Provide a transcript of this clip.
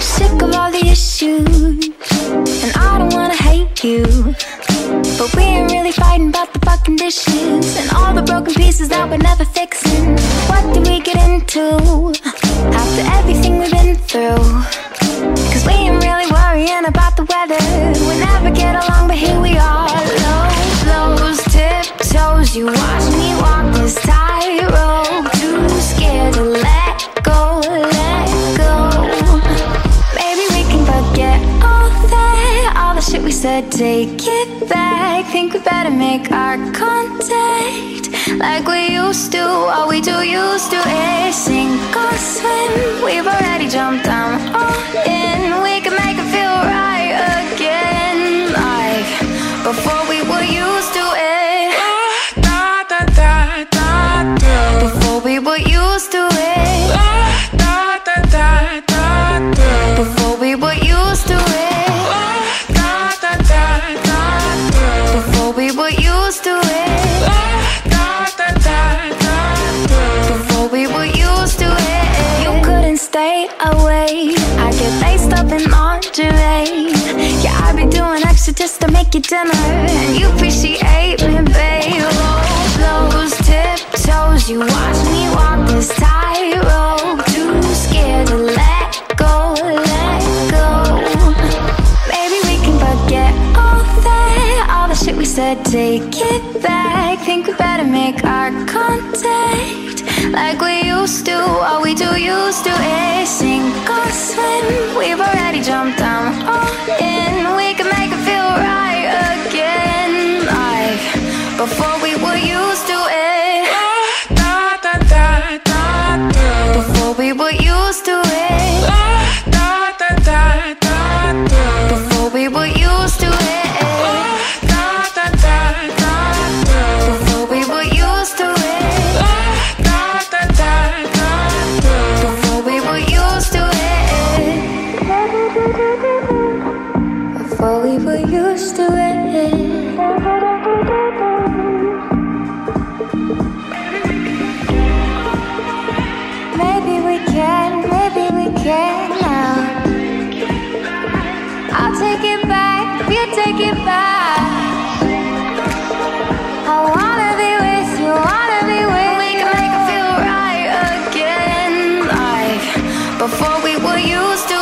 Sick of all the issues, and I don't wanna hate you. But we ain't really fighting about the fucking dishes and all the broken pieces that we're never fixing. What did we get into after everything we've been through? Cause we ain't really worrying about the weather. We never get along, but here we are. Low lows, tiptoes, you are. Said. Take it back. Think we better make our contact like we used to. All we do used to is sink or swim. We've already jumped down Get up in lingerie. Yeah, I be doing extra just to make you dinner. And you appreciate me, babe. Those tiptoes. You watch me walk this tightrope. Too scared to let go, let go. Maybe we can forget all that, all the shit we said. Take it back. Think we better make our contact like we used to. All we do used to is sink or swim. We've already jumped down all in. We can make it feel right again, like before we were used to take it back, if you take it back. I wanna be with you, wanna be with we you We can make it feel right again. Like before we were used to